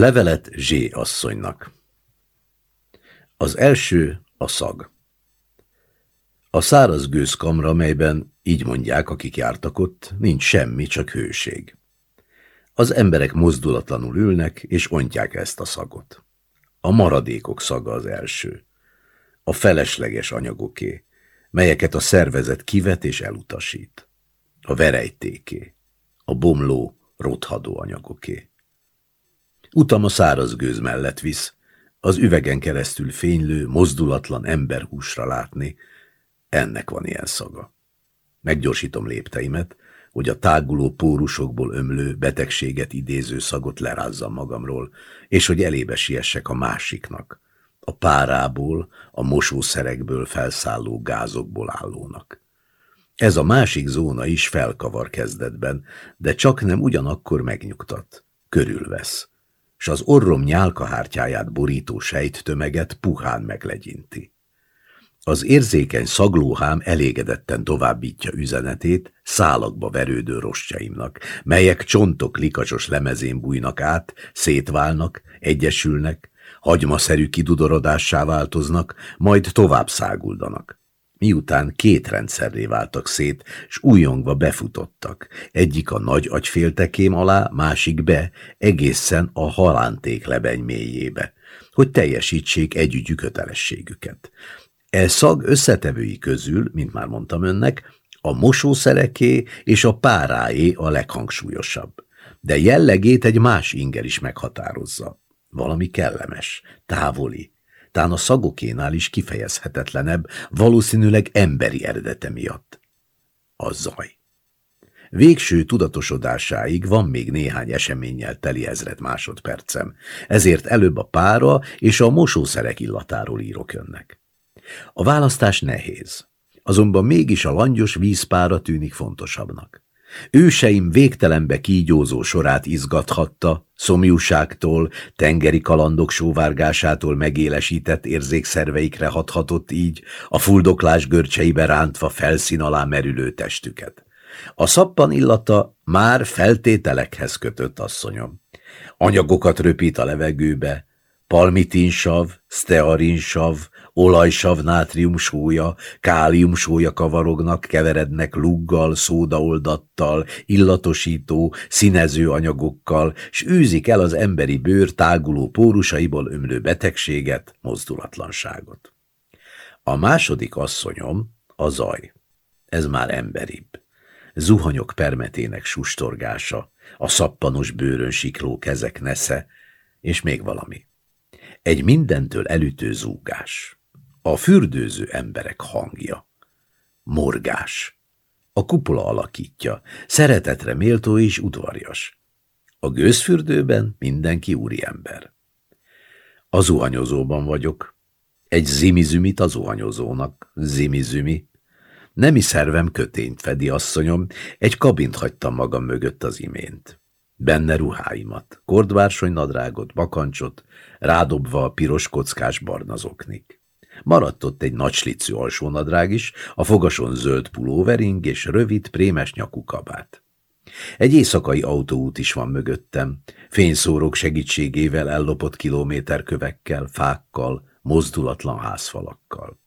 Levelet Zsé asszonynak Az első a szag. A száraz gőzkamra, melyben, így mondják, akik jártak ott, nincs semmi, csak hőség. Az emberek mozdulatlanul ülnek, és ontják ezt a szagot. A maradékok szaga az első. A felesleges anyagoké, melyeket a szervezet kivet és elutasít. A verejtéké, a bomló, rothadó anyagoké. Utam a száraz gőz mellett visz, az üvegen keresztül fénylő, mozdulatlan emberhúsra látni, ennek van ilyen szaga. Meggyorsítom lépteimet, hogy a táguló pórusokból ömlő, betegséget idéző szagot lerázzam magamról, és hogy elébe siessek a másiknak, a párából, a mosószerekből felszálló gázokból állónak. Ez a másik zóna is felkavar kezdetben, de csak nem ugyanakkor megnyugtat, körülvesz, s az orrom nyálkahártyáját borító sejttömeget puhán meglegyinti. Az érzékeny szaglóhám elégedetten továbbítja üzenetét szálakba verődő rostjaimnak, melyek csontok likacsos lemezén bújnak át, szétválnak, egyesülnek, hagymaszerű kidudorodássá változnak, majd tovább száguldanak. Miután két rendszerré váltak szét, s újongva befutottak, egyik a nagy agyféltekém alá, másik be, egészen a halánték lebeny mélyébe, hogy teljesítsék együgyű kötelességüket. E szag összetevői közül, mint már mondtam önnek, a mosószereké és a páráé a leghangsúlyosabb. De jellegét egy más inger is meghatározza. Valami kellemes, távoli, tán a szagokénál is kifejezhetetlenebb, valószínűleg emberi eredete miatt. A zaj. Végső tudatosodásáig van még néhány eseménnyel teli ezred másodpercem, ezért előbb a pára és a mosószerek illatáról írok önnek. A választás nehéz, azonban mégis a langyos vízpára tűnik fontosabbnak. Őseim végtelenbe kígyózó sorát izgathatta, szomjúságtól, tengeri kalandok sóvárgásától megélesített érzékszerveikre hathatott így, a fuldoklás görcseibe rántva felszín alá merülő testüket. A szappan illata már feltételekhez kötött asszonyom. Anyagokat röpít a levegőbe, palmitinsav, stearinsav, olajsav nátrium sója, kálium sója kavarognak, keverednek luggal, szódaoldattal, illatosító, színező anyagokkal, s űzik el az emberi bőr táguló pórusaiból ömlő betegséget, mozdulatlanságot. A második asszonyom a zaj. Ez már emberibb. Zuhanyok permetének sustorgása, a szappanos bőrön sikló kezek nesze, és még valami. Egy mindentől elütő zúgás. A fürdőző emberek hangja. Morgás. A kupola alakítja, szeretetre méltó és udvarjas. A gőzfürdőben mindenki úriember. A zuhanyozóban vagyok. Egy zimizümit a zuhanyozónak, zimizümi. Nemi szervem kötényt fedi, asszonyom, egy kabint hagytam magam mögött az imént. Benne ruháimat, kordvársony nadrágot, bakancsot, rádobva a piros kockás barnazoknik. Maradt ott egy nagy slicű alsónadrág is, a fogason zöld pulóvering és rövid, prémes nyakú kabát. Egy éjszakai autóút is van mögöttem, fényszórók segítségével ellopott kilométerkövekkel, fákkal, mozdulatlan házfalakkal.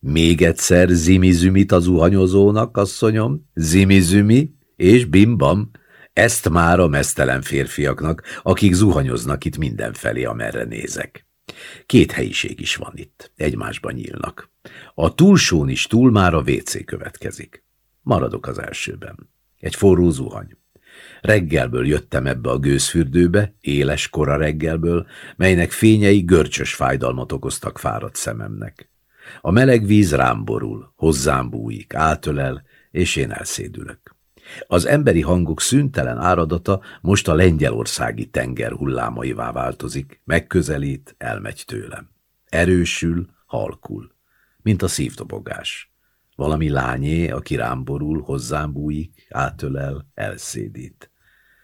Még egyszer zimizümit az uhanyozónak, asszonyom, zimizümi és bimbam, ezt már a mesztelen férfiaknak, akik zuhanyoznak itt mindenfelé, amerre nézek. Két helyiség is van itt, egymásban nyílnak. A túlsón is túl már a WC következik. Maradok az elsőben. Egy forró zuhany. Reggelből jöttem ebbe a gőzfürdőbe, éles kora reggelből, melynek fényei görcsös fájdalmat okoztak fáradt szememnek. A meleg víz rám borul, hozzám bújik, átölel, és én elszédülök. Az emberi hangok szüntelen áradata most a lengyelországi tenger hullámaivá változik, megközelít, elmegy tőlem. Erősül, halkul, mint a szívdobogás. Valami lányé, aki rám borul, hozzám bújik, átölel, elszédít.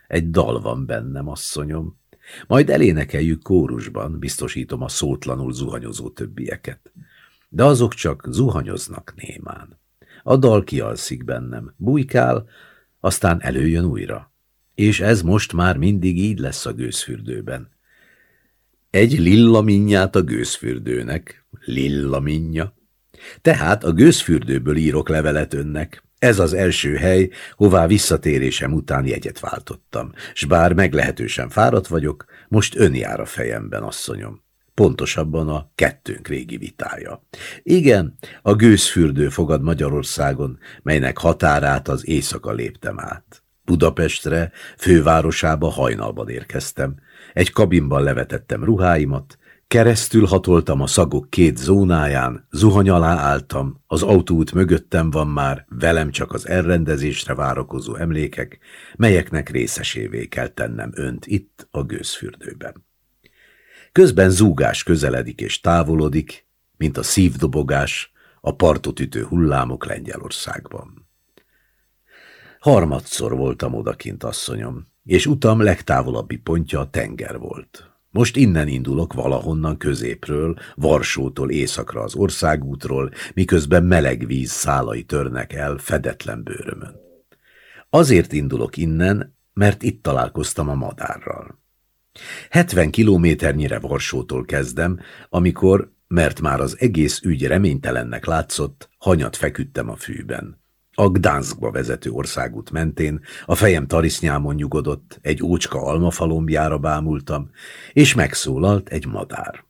Egy dal van bennem, asszonyom. Majd elénekeljük kórusban, biztosítom a szótlanul zuhanyozó többieket. De azok csak zuhanyoznak némán. A dal kialszik bennem, bujkál, aztán előjön újra. És ez most már mindig így lesz a gőzfürdőben. Egy lilla minnyát a gőzfürdőnek, lilla minnya. Tehát a gőzfürdőből írok levelet önnek. Ez az első hely, hová visszatérésem után jegyet váltottam, s bár meglehetősen fáradt vagyok, most ön jár a fejemben, asszonyom. Pontosabban a kettőnk régi vitája. Igen, a gőzfürdő fogad Magyarországon, melynek határát az éjszaka léptem át. Budapestre, fővárosába hajnalban érkeztem. Egy kabinban levetettem ruháimat, Keresztül hatoltam a szagok két zónáján, zuhany alá álltam, az autóút mögöttem van már, velem csak az elrendezésre várakozó emlékek, melyeknek részesévé kell tennem önt itt a gőzfürdőben. Közben zúgás közeledik és távolodik, mint a szívdobogás, a partot ütő hullámok Lengyelországban. Harmadszor voltam odakint, asszonyom, és utam legtávolabbi pontja a tenger volt. Most innen indulok valahonnan középről, Varsótól északra az országútról, miközben meleg víz szálai törnek el fedetlen bőrömön. Azért indulok innen, mert itt találkoztam a madárral. 70 kilométernyire Varsótól kezdem, amikor, mert már az egész ügy reménytelennek látszott, hanyat feküdtem a fűben. A Gdanskba vezető országút mentén a fejem tarisznyámon nyugodott, egy ócska almafalombjára bámultam, és megszólalt egy madár.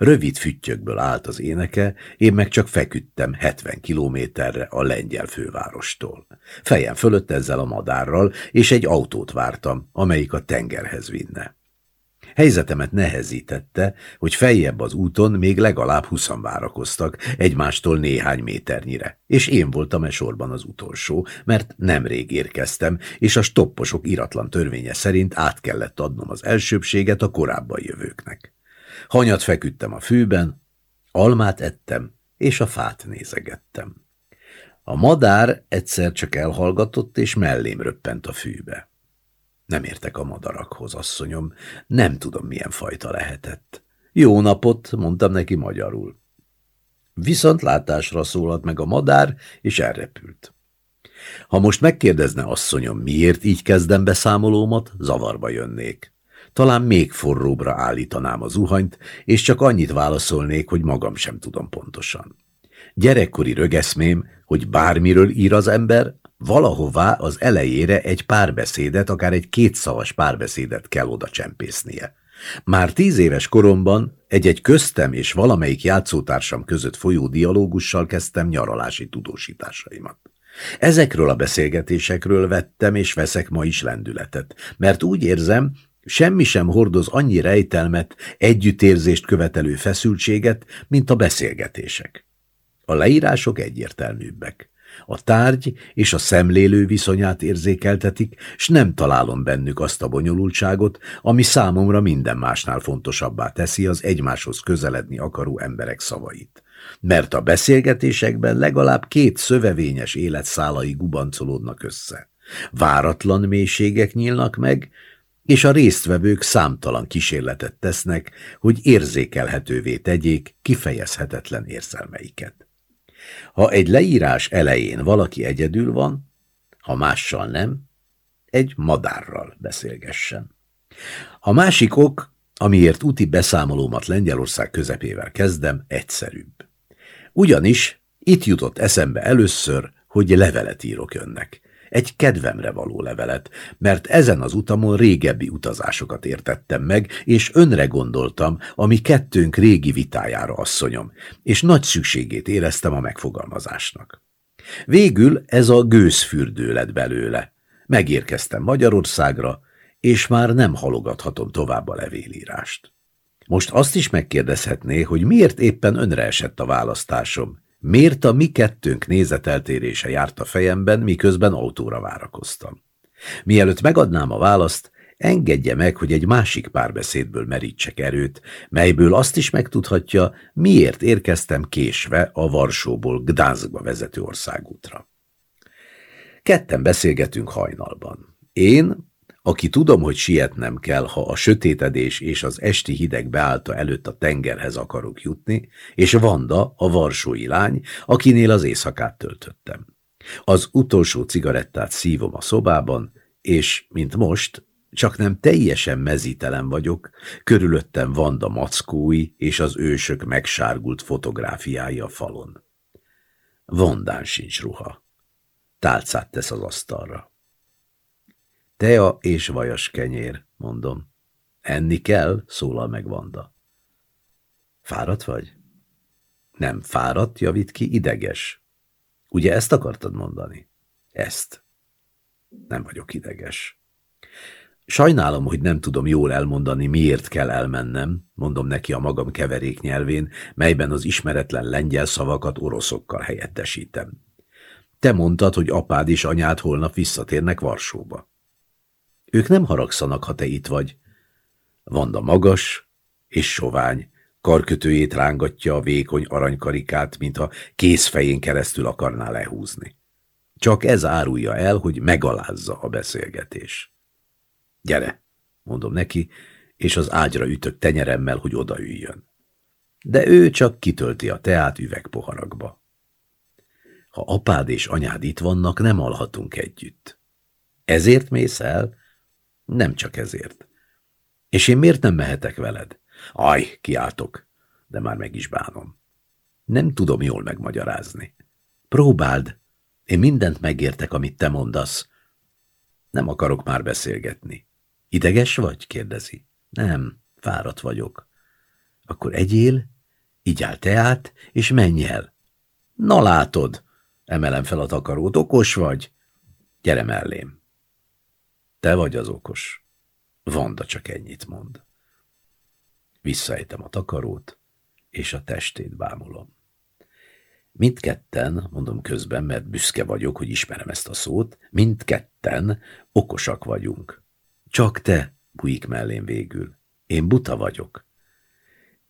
Rövid füttyökből állt az éneke, én meg csak feküdtem 70 kilométerre a lengyel fővárostól. Fejem fölött ezzel a madárral, és egy autót vártam, amelyik a tengerhez vinne. Helyzetemet nehezítette, hogy feljebb az úton még legalább huszan várakoztak, egymástól néhány méternyire, és én voltam e sorban az utolsó, mert nemrég érkeztem, és a stopposok iratlan törvénye szerint át kellett adnom az elsőbséget a korábban jövőknek. Hanyat feküdtem a fűben, almát ettem, és a fát nézegettem. A madár egyszer csak elhallgatott, és mellém röppent a fűbe. Nem értek a madarakhoz, asszonyom, nem tudom, milyen fajta lehetett. Jó napot, mondtam neki magyarul. Viszont látásra szólalt meg a madár, és elrepült. Ha most megkérdezne asszonyom, miért így kezdem beszámolómat, zavarba jönnék. Talán még forróbbra állítanám a zuhanyt, és csak annyit válaszolnék, hogy magam sem tudom pontosan. Gyerekkori rögeszmém, hogy bármiről ír az ember, Valahová az elejére egy párbeszédet, akár egy kétszavas párbeszédet kell oda csempésznie. Már tíz éves koromban egy-egy köztem és valamelyik játszótársam között folyó dialógussal kezdtem nyaralási tudósításaimat. Ezekről a beszélgetésekről vettem és veszek ma is lendületet, mert úgy érzem, semmi sem hordoz annyi rejtelmet, együttérzést követelő feszültséget, mint a beszélgetések. A leírások egyértelműbbek. A tárgy és a szemlélő viszonyát érzékeltetik, s nem találom bennük azt a bonyolultságot, ami számomra minden másnál fontosabbá teszi az egymáshoz közeledni akaró emberek szavait. Mert a beszélgetésekben legalább két szövevényes életszálai gubancolódnak össze. Váratlan mélységek nyílnak meg, és a résztvevők számtalan kísérletet tesznek, hogy érzékelhetővé tegyék kifejezhetetlen érzelmeiket. Ha egy leírás elején valaki egyedül van, ha mással nem, egy madárral beszélgessen. A másik ok, amiért úti beszámolómat Lengyelország közepével kezdem, egyszerűbb. Ugyanis itt jutott eszembe először, hogy levelet írok önnek egy kedvemre való levelet, mert ezen az utamon régebbi utazásokat értettem meg, és önre gondoltam, ami kettőnk régi vitájára asszonyom, és nagy szükségét éreztem a megfogalmazásnak. Végül ez a gőzfürdő lett belőle. Megérkeztem Magyarországra, és már nem halogathatom tovább a levélírást. Most azt is megkérdezhetné, hogy miért éppen önre esett a választásom, Miért a mi kettőnk nézeteltérése járt a fejemben, miközben autóra várakoztam? Mielőtt megadnám a választ, engedje meg, hogy egy másik párbeszédből merítsek erőt, melyből azt is megtudhatja, miért érkeztem késve a Varsóból Gdanskba vezető országútra. Ketten beszélgetünk hajnalban. Én, aki tudom, hogy sietnem kell, ha a sötétedés és az esti hideg beállta előtt a tengerhez akarok jutni, és Vanda, a varsói lány, akinél az éjszakát töltöttem. Az utolsó cigarettát szívom a szobában, és, mint most, csak nem teljesen mezítelen vagyok, körülöttem Vanda mackói és az ősök megsárgult fotográfiái a falon. Vandán sincs ruha. Tálcát tesz az asztalra. Tea és vajas kenyér, mondom. Enni kell, szólal meg Vanda. Fáradt vagy? Nem fáradt, javít ki, ideges. Ugye ezt akartad mondani? Ezt. Nem vagyok ideges. Sajnálom, hogy nem tudom jól elmondani, miért kell elmennem, mondom neki a magam keverék nyelvén, melyben az ismeretlen lengyel szavakat oroszokkal helyettesítem. Te mondtad, hogy apád és anyád holnap visszatérnek Varsóba. Ők nem haragszanak, ha te itt vagy. Vanda magas és sovány, karkötőjét rángatja a vékony aranykarikát, mintha kézfején keresztül akarná lehúzni. Csak ez árulja el, hogy megalázza a beszélgetés. Gyere, mondom neki, és az ágyra ütök tenyeremmel, hogy odaüljön. De ő csak kitölti a teát üvegpoharakba. Ha apád és anyád itt vannak, nem alhatunk együtt. Ezért mész el? Nem csak ezért. És én miért nem mehetek veled? Aj, kiáltok, de már meg is bánom. Nem tudom jól megmagyarázni. Próbáld, én mindent megértek, amit te mondasz. Nem akarok már beszélgetni. Ideges vagy? kérdezi. Nem, fáradt vagyok. Akkor egyél, igyál teát, és menj el. Na látod, emelem fel a takarót, okos vagy? Gyere mellém. Te vagy az okos. Vanda csak ennyit mond. Visszaejtem a takarót, és a testét bámulom. Mindketten, mondom közben, mert büszke vagyok, hogy ismerem ezt a szót, mindketten okosak vagyunk. Csak te, bujik mellém végül. Én buta vagyok.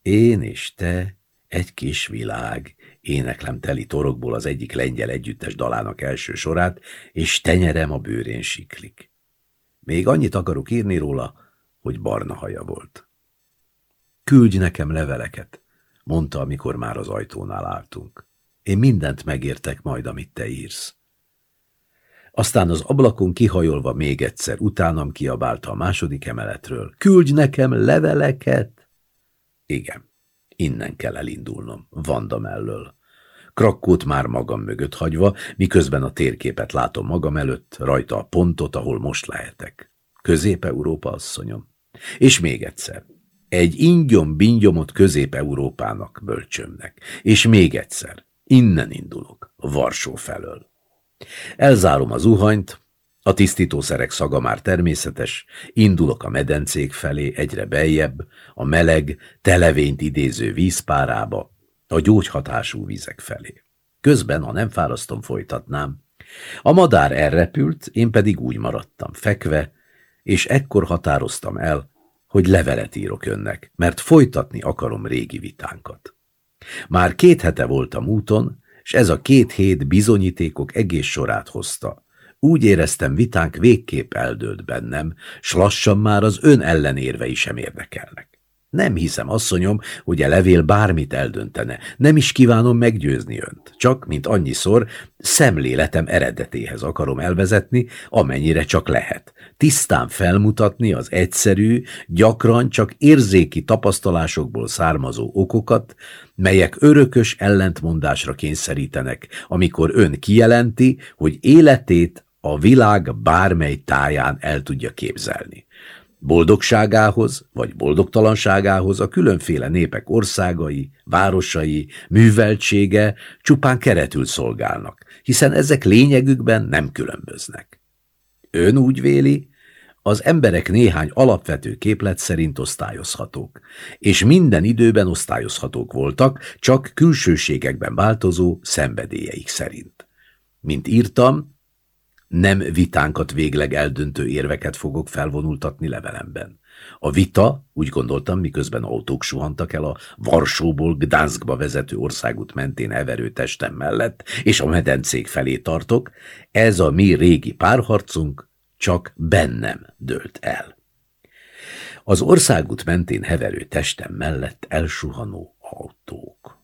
Én és te, egy kis világ, éneklem teli torokból az egyik lengyel együttes dalának első sorát, és tenyerem a bőrén siklik. Még annyit akarok írni róla, hogy barna haja volt. Küldj nekem leveleket, mondta, amikor már az ajtónál álltunk. Én mindent megértek majd, amit te írsz. Aztán az ablakon kihajolva még egyszer utánam kiabálta a második emeletről. Küldj nekem leveleket! Igen, innen kell elindulnom, Vanda mellől. Krakkót már magam mögött hagyva, miközben a térképet látom magam előtt, rajta a pontot, ahol most lehetek. Közép-Európa asszonyom. És még egyszer. Egy ingyom-bingyomot Közép-Európának, bölcsömnek. És még egyszer. Innen indulok, Varsó felől. Elzárom az zuhanyt, a tisztítószerek szaga már természetes, indulok a medencék felé egyre beljebb, a meleg, televényt idéző vízpárába, a gyógyhatású vizek felé. Közben, ha nem fárasztom, folytatnám. A madár elrepült, én pedig úgy maradtam fekve, és ekkor határoztam el, hogy levelet írok önnek, mert folytatni akarom régi vitánkat. Már két hete voltam úton, és ez a két hét bizonyítékok egész sorát hozta. Úgy éreztem, vitánk végképp eldőlt bennem, s lassan már az ön ellenérvei sem érdekelnek. Nem hiszem, asszonyom, hogy a levél bármit eldöntene. Nem is kívánom meggyőzni önt. Csak, mint annyiszor, szemléletem eredetéhez akarom elvezetni, amennyire csak lehet. Tisztán felmutatni az egyszerű, gyakran csak érzéki tapasztalásokból származó okokat, melyek örökös ellentmondásra kényszerítenek, amikor ön kijelenti, hogy életét a világ bármely táján el tudja képzelni. Boldogságához vagy boldogtalanságához a különféle népek országai, városai, műveltsége csupán keretül szolgálnak, hiszen ezek lényegükben nem különböznek. Ön úgy véli, az emberek néhány alapvető képlet szerint osztályozhatók, és minden időben osztályozhatók voltak, csak külsőségekben változó szenvedélyeik szerint. Mint írtam, nem vitánkat végleg eldöntő érveket fogok felvonultatni levelemben. A vita, úgy gondoltam, miközben autók suhantak el a Varsóból Gdanskba vezető országút mentén everő testem mellett, és a medencék felé tartok, ez a mi régi párharcunk csak bennem dőlt el. Az országút mentén heverő testem mellett elsuhanó autók.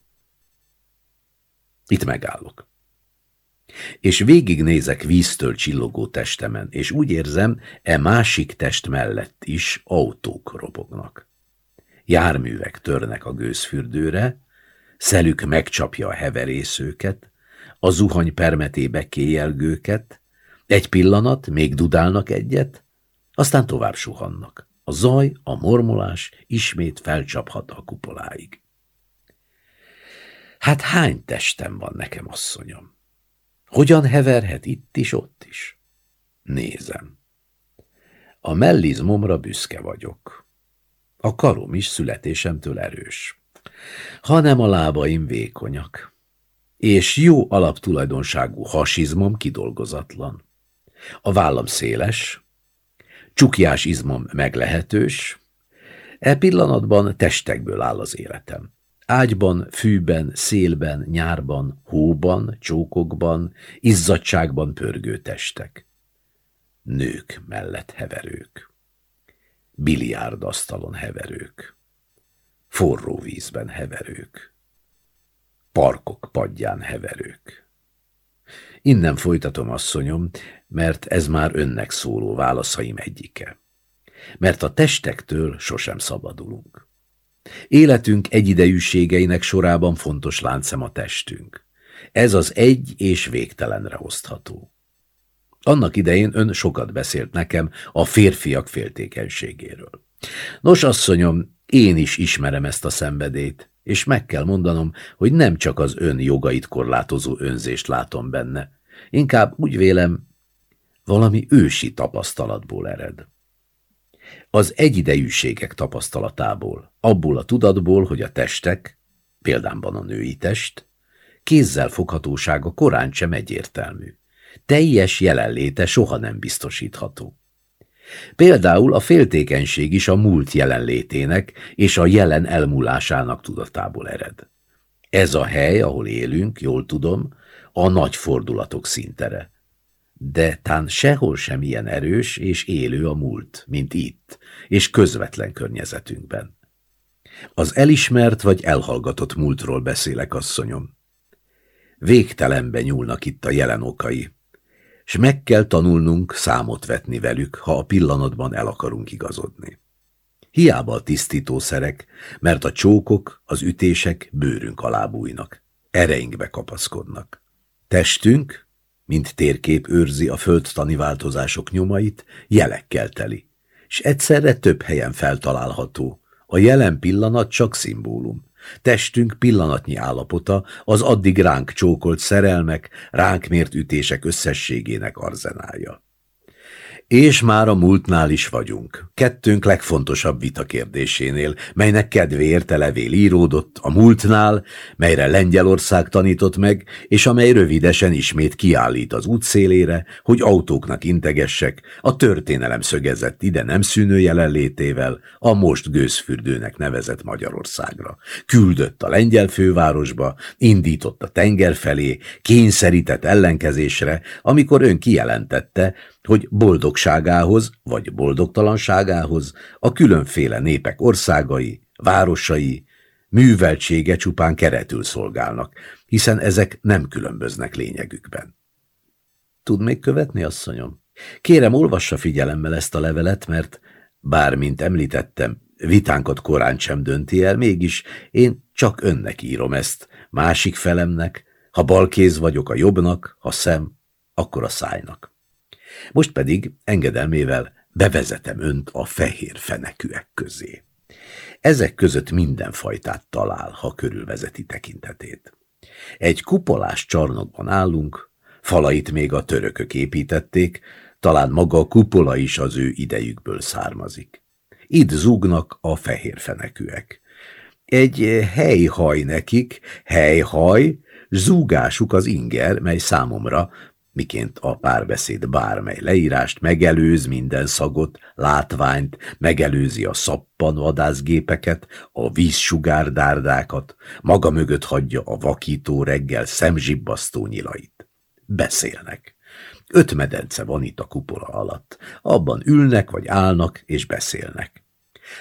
Itt megállok. És végignézek víztől csillogó testemen, és úgy érzem, e másik test mellett is autók robognak. Járművek törnek a gőzfürdőre, szelük megcsapja a heverészőket, a zuhany permetébe kéjelgőket, egy pillanat, még dudálnak egyet, aztán tovább suhannak. A zaj, a mormolás ismét felcsaphat a kupoláig. Hát hány testem van nekem, asszonyom? Hogyan heverhet itt is, ott is? Nézem. A mellizmomra büszke vagyok. A karom is születésemtől erős, hanem a lábaim vékonyak, és jó alaptulajdonságú hasizmom kidolgozatlan. A vállam széles, csukjás izmom meglehetős, e pillanatban testekből áll az életem. Ágyban, fűben, szélben, nyárban, hóban, csókokban, izzadságban pörgő testek. Nők mellett heverők. Biliárdasztalon heverők. Forró vízben heverők. Parkok padján heverők. Innen folytatom, asszonyom, mert ez már önnek szóló válaszaim egyike. Mert a testektől sosem szabadulunk. Életünk egyidejűségeinek sorában fontos láncem a testünk. Ez az egy és végtelenre osztható. Annak idején ön sokat beszélt nekem a férfiak féltékenységéről. Nos, asszonyom, én is ismerem ezt a szenvedét, és meg kell mondanom, hogy nem csak az ön jogait korlátozó önzést látom benne. Inkább úgy vélem, valami ősi tapasztalatból ered. Az egyidejűségek tapasztalatából, abból a tudatból, hogy a testek, példámban a női test, kézzel foghatósága korán sem egyértelmű. Teljes jelenléte soha nem biztosítható. Például a féltékenység is a múlt jelenlétének és a jelen elmúlásának tudatából ered. Ez a hely, ahol élünk, jól tudom, a nagy fordulatok szintere de tán sehol sem ilyen erős és élő a múlt, mint itt, és közvetlen környezetünkben. Az elismert vagy elhallgatott múltról beszélek, asszonyom. Végtelenbe nyúlnak itt a jelen okai, s meg kell tanulnunk számot vetni velük, ha a pillanatban el akarunk igazodni. Hiába a tisztítószerek, mert a csókok, az ütések bőrünk alá bújnak, ereinkbe kapaszkodnak. Testünk, mint térkép őrzi a földtani változások nyomait, jelekkel teli, és egyszerre több helyen feltalálható. A jelen pillanat csak szimbólum. Testünk pillanatnyi állapota az addig ránk csókolt szerelmek, ránk mért ütések összességének arzenálja. És már a múltnál is vagyunk. Kettőnk legfontosabb vita kérdésénél, melynek kedvéért levél íródott a múltnál, melyre Lengyelország tanított meg, és amely rövidesen ismét kiállít az útszélére, hogy autóknak integessek, a történelem szögezett ide nem szűnő jelenlétével, a most gőzfürdőnek nevezett Magyarországra. Küldött a lengyel fővárosba, indított a tenger felé, kényszerített ellenkezésre, amikor ön kijelentette, hogy boldogságához vagy boldogtalanságához a különféle népek országai, városai, műveltsége csupán keretül szolgálnak, hiszen ezek nem különböznek lényegükben. Tud még követni, asszonyom? Kérem, olvassa figyelemmel ezt a levelet, mert bár, mint említettem, vitánkat korán sem dönti el, mégis én csak önnek írom ezt, másik felemnek, ha balkéz vagyok a jobbnak, ha szem, akkor a szájnak. Most pedig engedelmével bevezetem önt a fehér fenekűek közé. Ezek között minden fajtát talál, ha körülvezeti tekintetét. Egy kupolás csarnokban állunk, falait még a törökök építették, talán maga a kupola is az ő idejükből származik. Itt zúgnak a fehér fenekűek. Egy helyhaj nekik, helyhaj, zúgásuk az inger, mely számomra miként a párbeszéd bármely leírást megelőz minden szagot, látványt, megelőzi a szappan vadászgépeket, a vízsugárdárdákat, maga mögött hagyja a vakító reggel szemzsibbasztó nyilait. Beszélnek. Öt medence van itt a kupola alatt. Abban ülnek vagy állnak és beszélnek.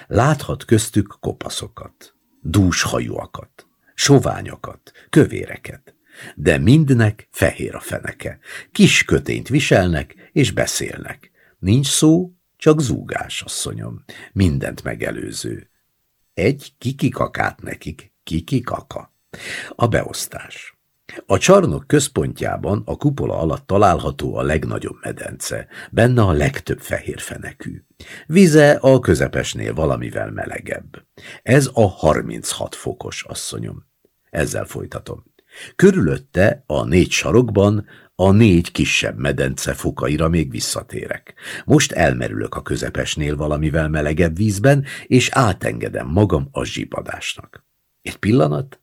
Láthat köztük kopaszokat, dús hajúakat, soványokat, kövéreket de mindnek fehér a feneke. Kis kötényt viselnek és beszélnek. Nincs szó, csak zúgás, asszonyom. Mindent megelőző. Egy kikikakát nekik, kikikaka. A beosztás. A csarnok központjában a kupola alatt található a legnagyobb medence, benne a legtöbb fehér fenekű. Vize a közepesnél valamivel melegebb. Ez a 36 fokos, asszonyom. Ezzel folytatom. Körülötte a négy sarokban a négy kisebb medence fokaira még visszatérek. Most elmerülök a közepesnél valamivel melegebb vízben, és átengedem magam a zsibadásnak. Egy pillanat,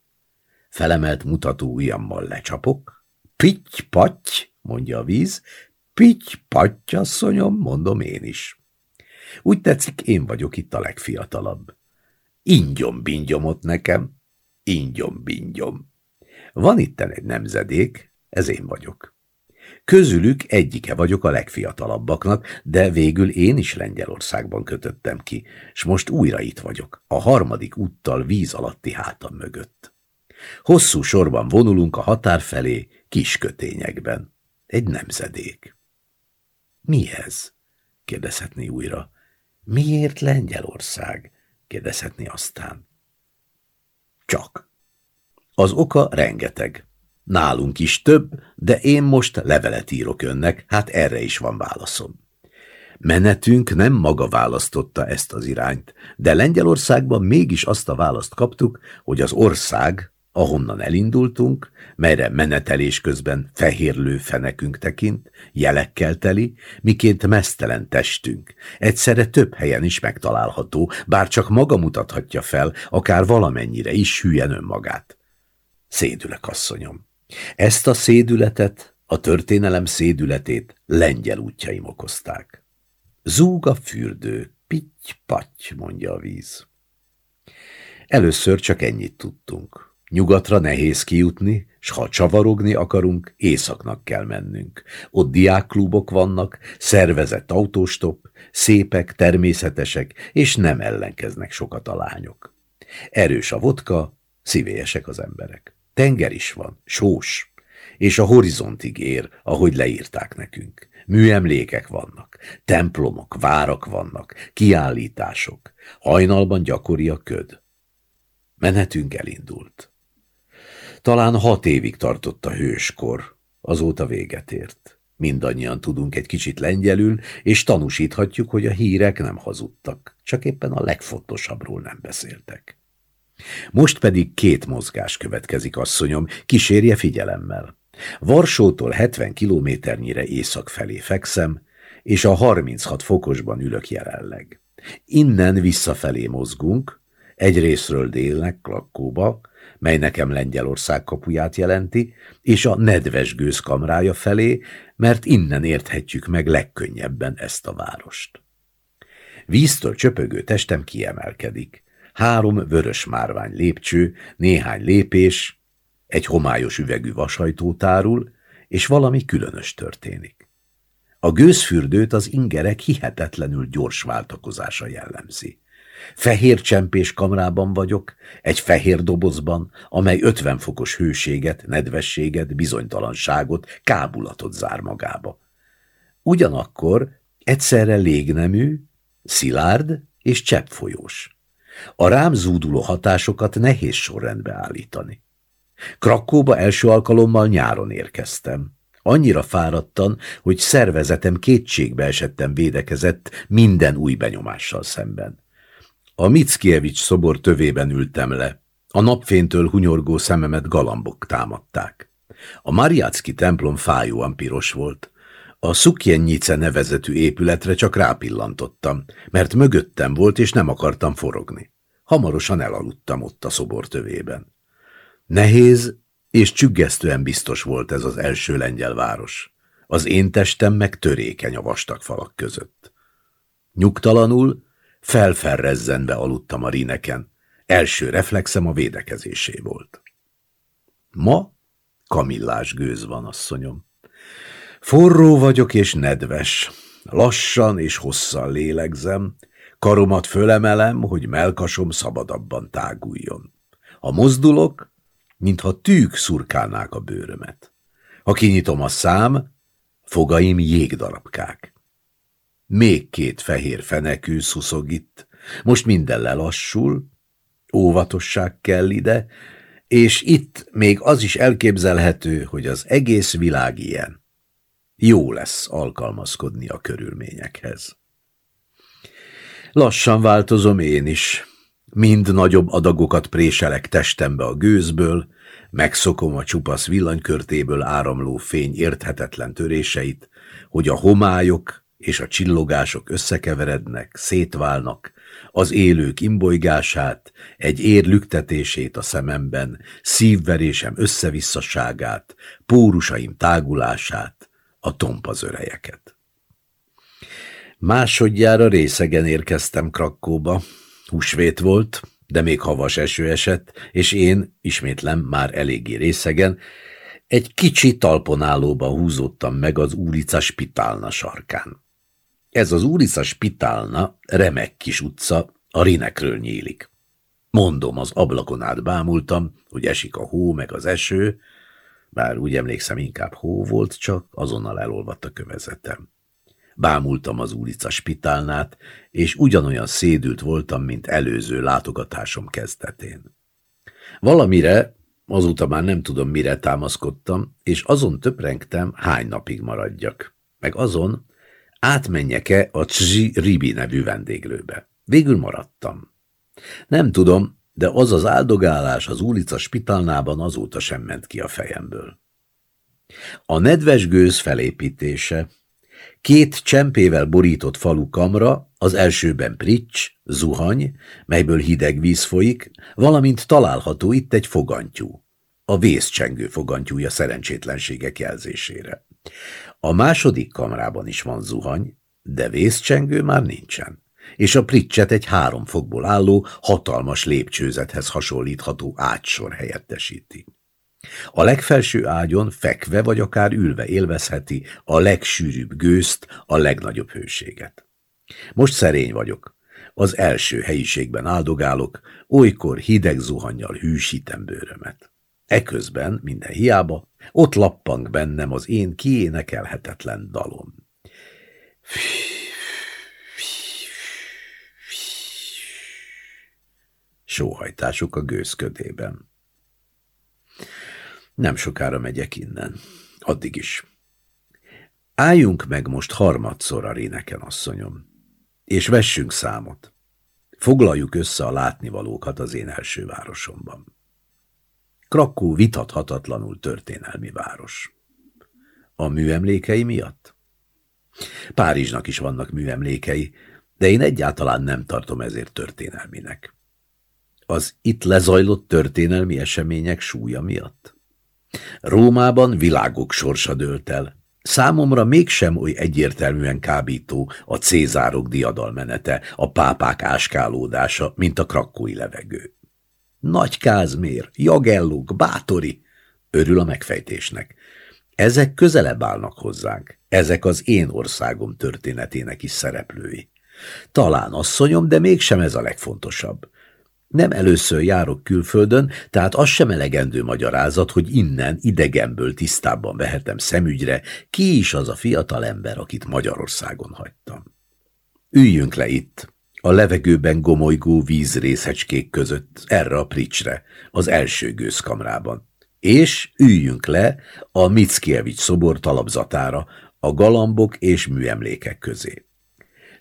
felemelt mutató ujjammal lecsapok. Pitty-patty, mondja a víz. Pitty-patty, asszonyom, mondom én is. Úgy tetszik, én vagyok itt a legfiatalabb. Ingyom-bingyom ott nekem. Ingyom-bingyom. Van itten egy nemzedék, ez én vagyok. Közülük egyike vagyok a legfiatalabbaknak, de végül én is Lengyelországban kötöttem ki, és most újra itt vagyok, a harmadik úttal víz alatti hátam mögött. Hosszú sorban vonulunk a határ felé, kis kötényekben. Egy nemzedék. Mi ez? kérdezhetné újra. Miért Lengyelország? kérdezhetné aztán. Csak. Az oka rengeteg. Nálunk is több, de én most levelet írok önnek, hát erre is van válaszom. Menetünk nem maga választotta ezt az irányt, de Lengyelországban mégis azt a választ kaptuk, hogy az ország, ahonnan elindultunk, melyre menetelés közben fehérlő fenekünk tekint, jelekkel teli, miként mesztelen testünk, egyszerre több helyen is megtalálható, bár csak maga mutathatja fel, akár valamennyire is hülyen önmagát. Szédülek, asszonyom. Ezt a szédületet, a történelem szédületét lengyel útjaim okozták. Zúg a fürdő, pitty-patty, mondja a víz. Először csak ennyit tudtunk. Nyugatra nehéz kijutni, s ha csavarogni akarunk, északnak kell mennünk. Ott diákklubok vannak, szervezett autóstop, szépek, természetesek, és nem ellenkeznek sokat a lányok. Erős a vodka, szívélyesek az emberek. Tenger is van, sós, és a horizontig ér, ahogy leírták nekünk. Műemlékek vannak, templomok, várak vannak, kiállítások. Hajnalban gyakori a köd. Menetünk elindult. Talán hat évig tartott a hőskor, azóta véget ért. Mindannyian tudunk egy kicsit lengyelül, és tanúsíthatjuk, hogy a hírek nem hazudtak, csak éppen a legfontosabbról nem beszéltek. Most pedig két mozgás következik, asszonyom, kísérje figyelemmel. Varsótól 70 kilométernyire észak felé fekszem, és a 36 fokosban ülök jelenleg. Innen visszafelé mozgunk, egy részről délnek, Klakkóba, mely nekem Lengyelország kapuját jelenti, és a nedves gőz kamrája felé, mert innen érthetjük meg legkönnyebben ezt a várost. Víztől csöpögő testem kiemelkedik. Három vörös márvány lépcső, néhány lépés, egy homályos üvegű vasajtó tárul, és valami különös történik. A gőzfürdőt az ingerek hihetetlenül gyors váltakozása jellemzi. Fehér csempés kamrában vagyok, egy fehér dobozban, amely 50 fokos hőséget, nedvességet, bizonytalanságot, kábulatot zár magába. Ugyanakkor egyszerre légnemű, szilárd és cseppfolyós. A rám zúduló hatásokat nehéz sorrendbe állítani. Krakóba első alkalommal nyáron érkeztem. Annyira fáradtan, hogy szervezetem kétségbe esettem védekezett minden új benyomással szemben. A Mickiewicz szobor tövében ültem le. A napfénytől hunyorgó szememet galambok támadták. A Mariácki templom fájóan piros volt. A Szukjennyice nevezetű épületre csak rápillantottam, mert mögöttem volt, és nem akartam forogni. Hamarosan elaludtam ott a szobor tövében. Nehéz és csüggesztően biztos volt ez az első lengyel város. Az én testem meg törékeny a vastag falak között. Nyugtalanul, Felfelrezzenve aludtam a rineken. Első reflexem a védekezésé volt. Ma kamillás gőz van, asszonyom. Forró vagyok és nedves. Lassan és hosszan lélegzem, karomat fölemelem, hogy melkasom szabadabban táguljon. Ha mozdulok, mintha tűk szurkálnák a bőrömet. Ha kinyitom a szám, fogaim jégdarabkák. Még két fehér fenekű szuszog itt, most minden lelassul, óvatosság kell ide, és itt még az is elképzelhető, hogy az egész világ ilyen. Jó lesz alkalmazkodni a körülményekhez. Lassan változom én is. Mind nagyobb adagokat préselek testembe a gőzből, megszokom a csupasz villanykörtéből áramló fény érthetetlen töréseit, hogy a homályok és a csillogások összekeverednek, szétválnak, az élők imbolygását, egy ér lüktetését a szememben, szívverésem összevisszaságát, pórusaim tágulását, a tompazörejeket. Másodjára részegen érkeztem Krakkóba. Húsvét volt, de még havas eső esett, és én, ismétlem már eléggé részegen, egy kicsi talponálóba húzódtam meg az Úrica Spitálna sarkán. Ez az Úrica Spitálna remek kis utca, a rinekről nyílik. Mondom, az ablakon át bámultam, hogy esik a hó meg az eső, bár úgy emlékszem inkább hó volt, csak azonnal elolvadt a kövezetem. Bámultam az ulica spitálnát, és ugyanolyan szédült voltam, mint előző látogatásom kezdetén. Valamire, azóta már nem tudom mire támaszkodtam, és azon töprengtem, hány napig maradjak. Meg azon, átmenjek-e a Czsi Ribi nevű vendéglőbe. Végül maradtam. Nem tudom, de az az áldogálás az ulica spitálnában azóta sem ment ki a fejemből. A nedves gőz felépítése, két csempével borított falu kamra, az elsőben prics, zuhany, melyből hideg víz folyik, valamint található itt egy fogantyú, a vészcsengő fogantyúja szerencsétlenségek jelzésére. A második kamrában is van zuhany, de vészcsengő már nincsen és a pricset egy három fokból álló, hatalmas lépcsőzethez hasonlítható ágysor helyettesíti. A legfelső ágyon fekve vagy akár ülve élvezheti a legsűrűbb gőzt, a legnagyobb hőséget. Most szerény vagyok. Az első helyiségben áldogálok, olykor hideg zuhannyal hűsítem bőrömet. Eközben, minden hiába, ott lappang bennem az én kiénekelhetetlen dalom. Fű. Sóhajtásuk a gőzködében. Nem sokára megyek innen. Addig is. Álljunk meg most harmadszor a réneken, asszonyom, és vessünk számot. Foglaljuk össze a látnivalókat az én első városomban. Krakó vitathatatlanul történelmi város. A műemlékei miatt? Párizsnak is vannak műemlékei, de én egyáltalán nem tartom ezért történelminek az itt lezajlott történelmi események súlya miatt. Rómában világok sorsa dőlt el. Számomra mégsem oly egyértelműen kábító a cézárok diadalmenete, a pápák áskálódása, mint a krakkói levegő. Nagy Kázmér, Jagellók, Bátori, örül a megfejtésnek. Ezek közelebb állnak hozzánk, ezek az én országom történetének is szereplői. Talán asszonyom, de mégsem ez a legfontosabb. Nem először járok külföldön, tehát az sem elegendő magyarázat, hogy innen, idegenből tisztábban vehetem szemügyre, ki is az a fiatal ember, akit Magyarországon hagytam. Üljünk le itt, a levegőben gomolygó vízrészecskék között, erre a pricsre, az első gőzkamrában. És üljünk le a Mickiewicz szobor talapzatára, a galambok és műemlékek közé.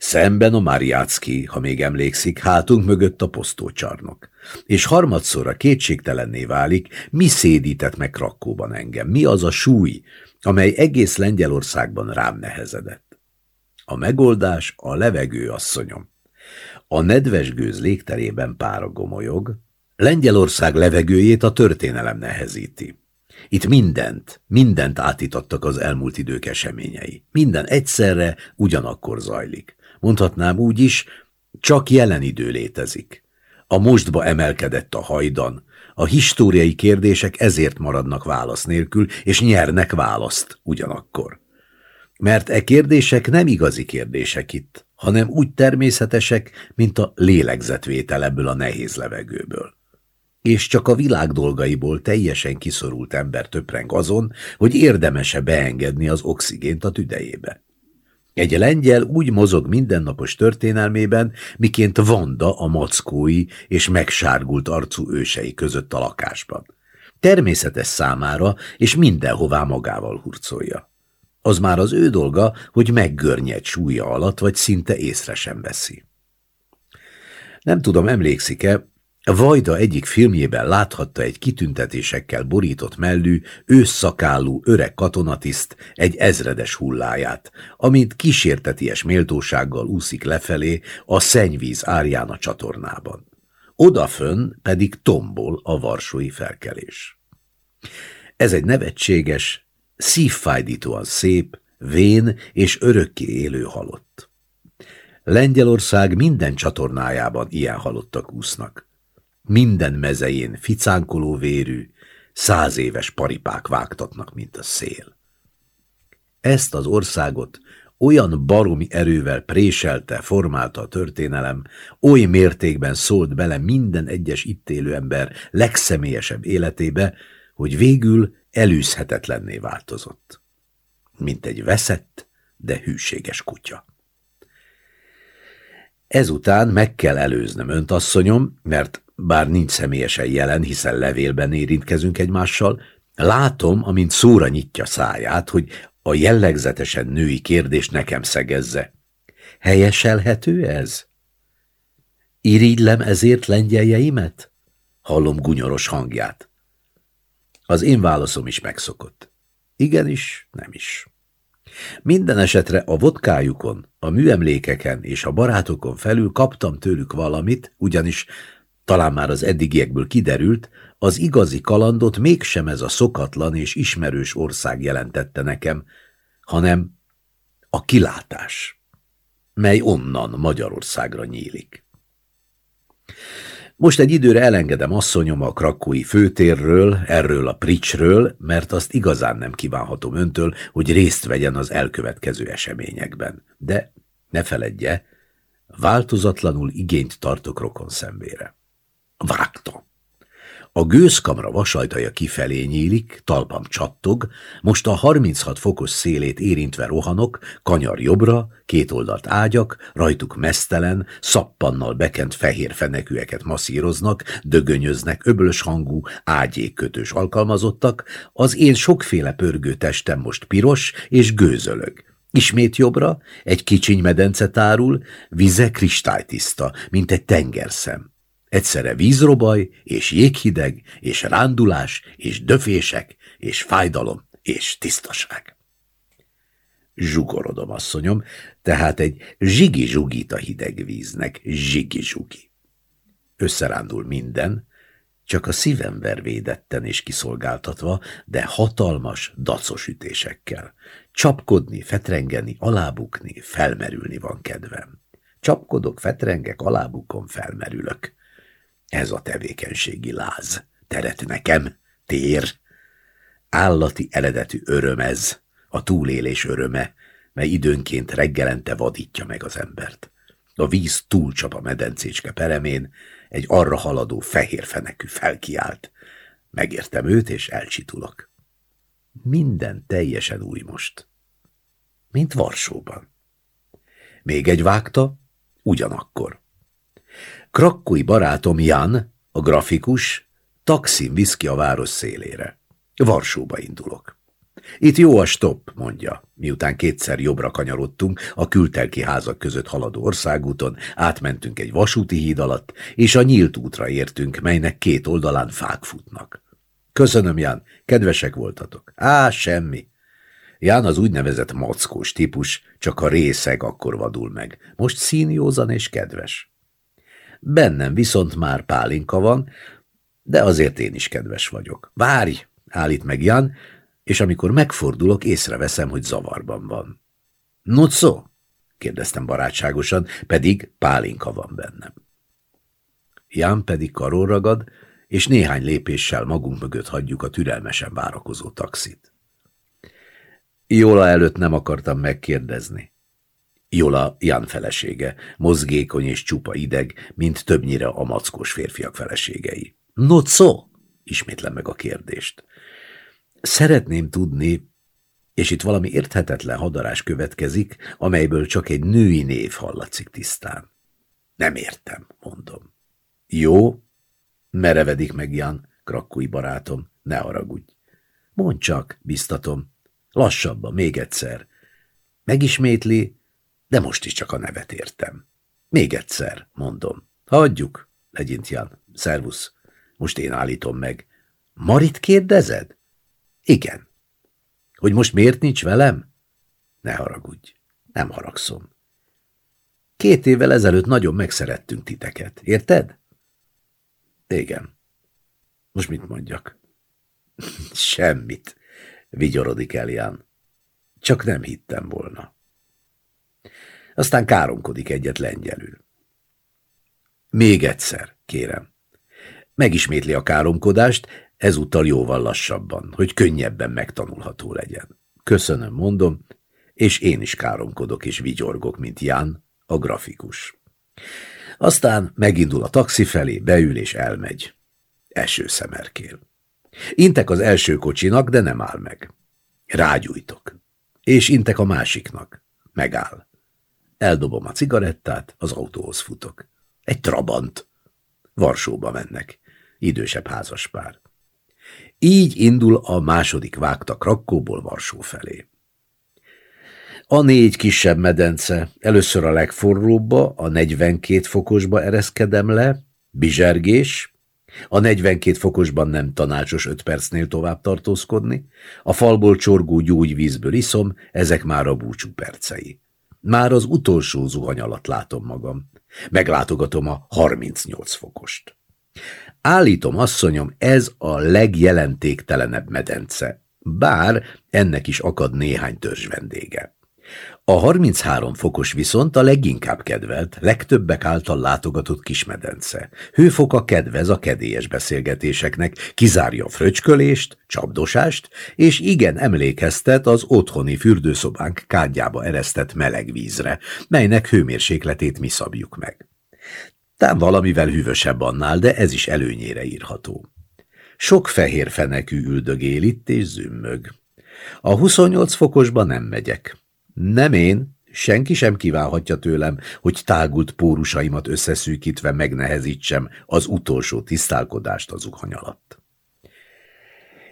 Szemben a Mariácki, ha még emlékszik, hátunk mögött a posztócsarnok. És harmadszorra kétségtelenné válik, mi szédített meg Krakóban engem, mi az a súly, amely egész Lengyelországban rám nehezedett. A megoldás a levegő asszonyom. A nedves gőz légterében pára gomolyog, Lengyelország levegőjét a történelem nehezíti. Itt mindent, mindent átítottak az elmúlt idők eseményei. Minden egyszerre ugyanakkor zajlik. Mondhatnám úgy is, csak jelen idő létezik. A mostba emelkedett a hajdan, a históriai kérdések ezért maradnak válasz nélkül, és nyernek választ ugyanakkor. Mert e kérdések nem igazi kérdések itt, hanem úgy természetesek, mint a lélegzetvétel ebből a nehéz levegőből. és csak a világ dolgaiból teljesen kiszorult ember töpreng azon, hogy érdemese beengedni az oxigént a tüdejébe. Egy lengyel úgy mozog mindennapos történelmében, miként Vanda a mackói és megsárgult arcú ősei között a lakásban. Természetes számára, és mindenhová magával hurcolja. Az már az ő dolga, hogy meggörnyed súlya alatt, vagy szinte észre sem veszi. Nem tudom, emlékszik-e, Vajda egyik filmjében láthatta egy kitüntetésekkel borított mellű, ősszakállú öreg katonatiszt egy ezredes hulláját, amint kísérteties méltósággal úszik lefelé a szennyvíz árján a csatornában. Odafön pedig tombol a varsói felkelés. Ez egy nevetséges, szívfájdítóan szép, vén és örökké élő halott. Lengyelország minden csatornájában ilyen halottak úsznak. Minden mezején ficánkoló vérű, száz éves paripák vágtatnak, mint a szél. Ezt az országot olyan baromi erővel préselte, formálta a történelem, oly mértékben szólt bele minden egyes itt élő ember legszemélyesebb életébe, hogy végül elűzhetetlenné változott. Mint egy veszett, de hűséges kutya. Ezután meg kell előznöm önt, asszonyom, mert bár nincs személyesen jelen, hiszen levélben érintkezünk egymással, látom, amint szóra nyitja száját, hogy a jellegzetesen női kérdés nekem szegezze. Helyeselhető ez? Irigylem ezért lengyeljeimet? Hallom gunyoros hangját. Az én válaszom is megszokott. Igenis, nem is. Minden esetre a vodkájukon, a műemlékeken és a barátokon felül kaptam tőlük valamit, ugyanis talán már az eddigiekből kiderült, az igazi kalandot mégsem ez a szokatlan és ismerős ország jelentette nekem, hanem a kilátás, mely onnan Magyarországra nyílik. Most egy időre elengedem asszonyom a krakói főtérről, erről a pricsről, mert azt igazán nem kívánhatom öntől, hogy részt vegyen az elkövetkező eseményekben. De ne feledje, változatlanul igényt tartok rokon szembére. Vágta. A gőzkamra vasajtaja kifelé nyílik, talpam csattog, most a 36 fokos szélét érintve rohanok, kanyar jobbra, két oldalt ágyak, rajtuk mesztelen, szappannal bekent fehér fenekűeket masszíroznak, dögönyöznek, öblös hangú, ágyékkötős alkalmazottak, az én sokféle pörgő testem most piros és gőzölög. Ismét jobbra, egy kicsiny medence tárul, vize kristálytiszta, mint egy tengerszem. Egyszerre vízrobaj, és jéghideg, és rándulás, és döfések, és fájdalom, és tisztaság. Zsugorodom, asszonyom, tehát egy zsigi-zsugit a hideg víznek, zsigi-zsugi. Összerándul minden, csak a szívem ver védetten és kiszolgáltatva, de hatalmas, dacos ütésekkel. Csapkodni, fetrengeni, alábukni, felmerülni van kedvem. Csapkodok, fetrengek, alábukon felmerülök. Ez a tevékenységi láz. Teret nekem, tér. Állati eredetű öröm ez, a túlélés öröme, mely időnként reggelente vadítja meg az embert. A víz túlcsap a medencécske peremén, egy arra haladó fehér fenekű felkiált. Megértem őt, és elcsitulok. Minden teljesen új most. Mint Varsóban. Még egy vágta, ugyanakkor. Krakkói barátom Jan, a grafikus, taxin visz ki a város szélére. Varsóba indulok. Itt jó a stop, mondja, miután kétszer jobbra kanyarodtunk a kültelki házak között haladó országúton, átmentünk egy vasúti híd alatt, és a nyílt útra értünk, melynek két oldalán fák futnak. Köszönöm, Ján, kedvesek voltatok. Á, semmi. Ján az úgynevezett mackós típus, csak a részeg akkor vadul meg. Most színjózan és kedves. Bennem viszont már pálinka van, de azért én is kedves vagyok. Várj, állít meg Jan, és amikor megfordulok, észreveszem, hogy zavarban van. No szó? kérdeztem barátságosan, pedig pálinka van bennem. Jan pedig karon ragad, és néhány lépéssel magunk mögött hagyjuk a türelmesen várakozó taxit. Jóla előtt nem akartam megkérdezni. Jola Jan felesége, mozgékony és csupa ideg, mint többnyire a mackós férfiak feleségei. No co? Ismétlem meg a kérdést. Szeretném tudni, és itt valami érthetetlen hadarás következik, amelyből csak egy női név hallatszik tisztán. Nem értem, mondom. Jó, merevedik meg Jan, krakkúi barátom, ne haragudj. Mondd csak, biztatom. Lassabban, még egyszer. Megismétli, de most is csak a nevet értem. Még egyszer, mondom. Hagyjuk, legyint Jan. Szervusz. Most én állítom meg. Marit kérdezed? Igen. Hogy most miért nincs velem? Ne haragudj. Nem haragszom. Két évvel ezelőtt nagyon megszerettünk titeket, érted? Igen. Most mit mondjak? Semmit, vigyorodik Elián. Csak nem hittem volna. Aztán káromkodik egyet lengyelül. Még egyszer, kérem. Megismétli a káromkodást, ezúttal jóval lassabban, hogy könnyebben megtanulható legyen. Köszönöm, mondom, és én is káromkodok és vigyorgok, mint Ján, a grafikus. Aztán megindul a taxi felé, beül és elmegy. Eső szemerkél. Intek az első kocsinak, de nem áll meg. Rágyújtok. És intek a másiknak. Megáll. Eldobom a cigarettát, az autóhoz futok. Egy trabant. Varsóba mennek. Idősebb házaspár. Így indul a második vágta Krakkóból Varsó felé. A négy kisebb medence, először a legforróbba, a 42 fokosba ereszkedem le, bizsergés, a 42 fokosban nem tanácsos 5 percnél tovább tartózkodni, a falból csorgó gyógyvízből iszom, ezek már a búcsú percei. Már az utolsó zuhany alatt látom magam. Meglátogatom a 38 fokost. Állítom, asszonyom, ez a legjelentéktelenebb medence, bár ennek is akad néhány törzs vendége. A 33 fokos viszont a leginkább kedvelt, legtöbbek által látogatott kismedence. Hőfoka kedvez a kedélyes beszélgetéseknek, kizárja a fröcskölést, csapdosást, és igen emlékeztet az otthoni fürdőszobánk kádjába eresztett meleg vízre, melynek hőmérsékletét mi szabjuk meg. Tám valamivel hűvösebb annál, de ez is előnyére írható. Sok fehér fenekű üldögél itt és zümmög. A 28 fokosba nem megyek. Nem én, senki sem kívánhatja tőlem, hogy tágult pórusaimat összeszűkítve megnehezítsem az utolsó tisztálkodást a zuhany alatt.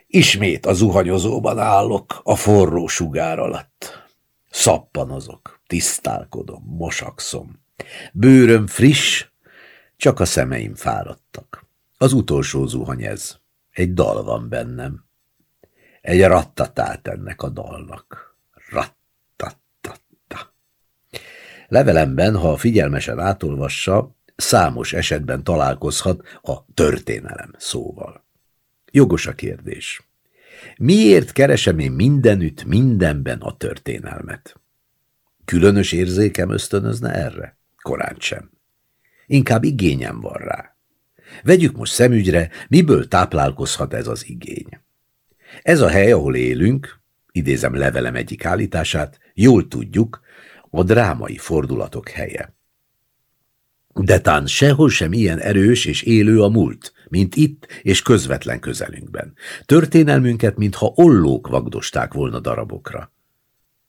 Ismét a zuhanyozóban állok, a forró sugár alatt. Szappanozok, tisztálkodom, mosakszom. Bőröm friss, csak a szemeim fáradtak. Az utolsó zuhany ez. Egy dal van bennem. Egy rattatát ennek a dalnak. Rattatatta. Levelemben, ha figyelmesen átolvassa, számos esetben találkozhat a történelem szóval. Jogos a kérdés. Miért keresem én mindenütt, mindenben a történelmet? Különös érzékem ösztönözne erre? Korán sem. Inkább igényem van rá. Vegyük most szemügyre, miből táplálkozhat ez az igény. Ez a hely, ahol élünk, idézem levelem egyik állítását, jól tudjuk, a drámai fordulatok helye. De tán sehol sem ilyen erős és élő a múlt, mint itt és közvetlen közelünkben. Történelmünket, mintha ollók vagdosták volna darabokra.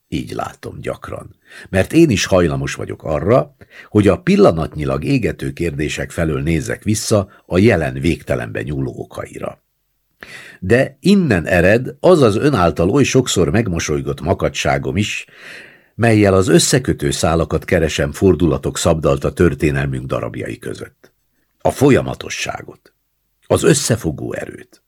Így látom gyakran. Mert én is hajlamos vagyok arra, hogy a pillanatnyilag égető kérdések felől nézzek vissza a jelen végtelenben nyúló okaira. De innen ered az az ön által oly sokszor megmosolygott makadságom is, melyel az összekötő szálakat keresem fordulatok szabdalta történelmünk darabjai között. A folyamatosságot, az összefogó erőt.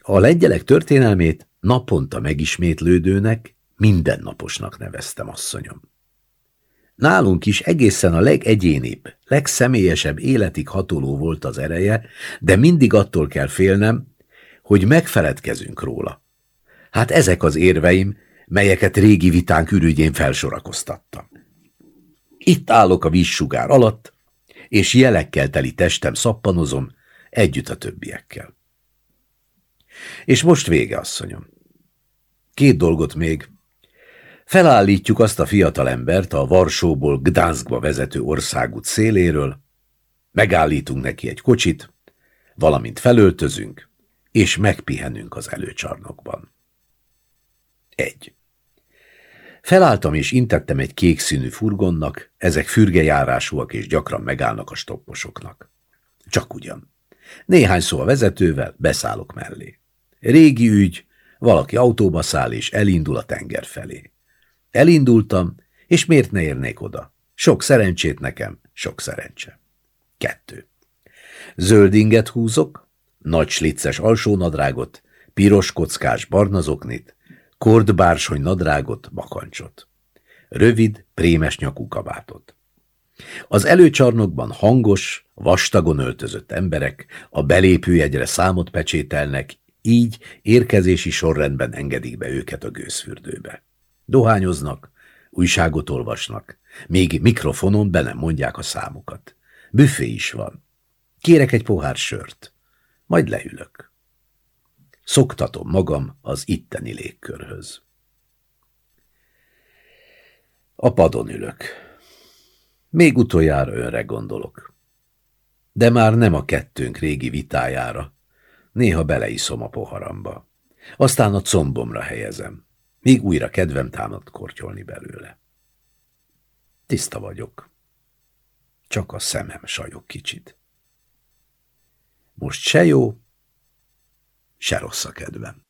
A lengyelek történelmét naponta megismétlődőnek, mindennaposnak neveztem, asszonyom. Nálunk is egészen a legegyénibb, legszemélyesebb életig hatoló volt az ereje, de mindig attól kell félnem, hogy megfeledkezünk róla. Hát ezek az érveim, melyeket régi vitánk ürügyén felsorakoztattam. Itt állok a vízsugár alatt, és jelekkel teli testem szappanozom, együtt a többiekkel. És most vége, asszonyom. Két dolgot még, Felállítjuk azt a fiatalembert a Varsóból Gdanskba vezető országút széléről, megállítunk neki egy kocsit, valamint felöltözünk, és megpihenünk az előcsarnokban. Egy. Felálltam és intettem egy kék színű furgonnak, ezek fürgejárásúak és gyakran megállnak a stopposoknak. Csak ugyan. Néhány szó a vezetővel, beszállok mellé. Régi ügy, valaki autóba száll és elindul a tenger felé. Elindultam, és miért ne érnék oda? Sok szerencsét nekem, sok szerencse. Kettő. Zöld inget húzok, nagy slicces alsónadrágot, piros kockás barnazoknit, kordbársony nadrágot, bakancsot. Rövid, prémes nyakú kabátot. Az előcsarnokban hangos, vastagon öltözött emberek a belépőjegyre számot pecsételnek, így érkezési sorrendben engedik be őket a gőzfürdőbe. Dohányoznak, újságot olvasnak, még mikrofonon be nem mondják a számukat. Büfé is van. Kérek egy pohár sört, majd leülök. Szoktatom magam az itteni légkörhöz. A padon ülök. Még utoljára önre gondolok. De már nem a kettőnk régi vitájára. Néha beleiszom a poharamba. Aztán a combomra helyezem. Még újra kedvem támad kortyolni belőle. Tiszta vagyok. Csak a szemem sajog kicsit. Most se jó, se rossz a kedvem.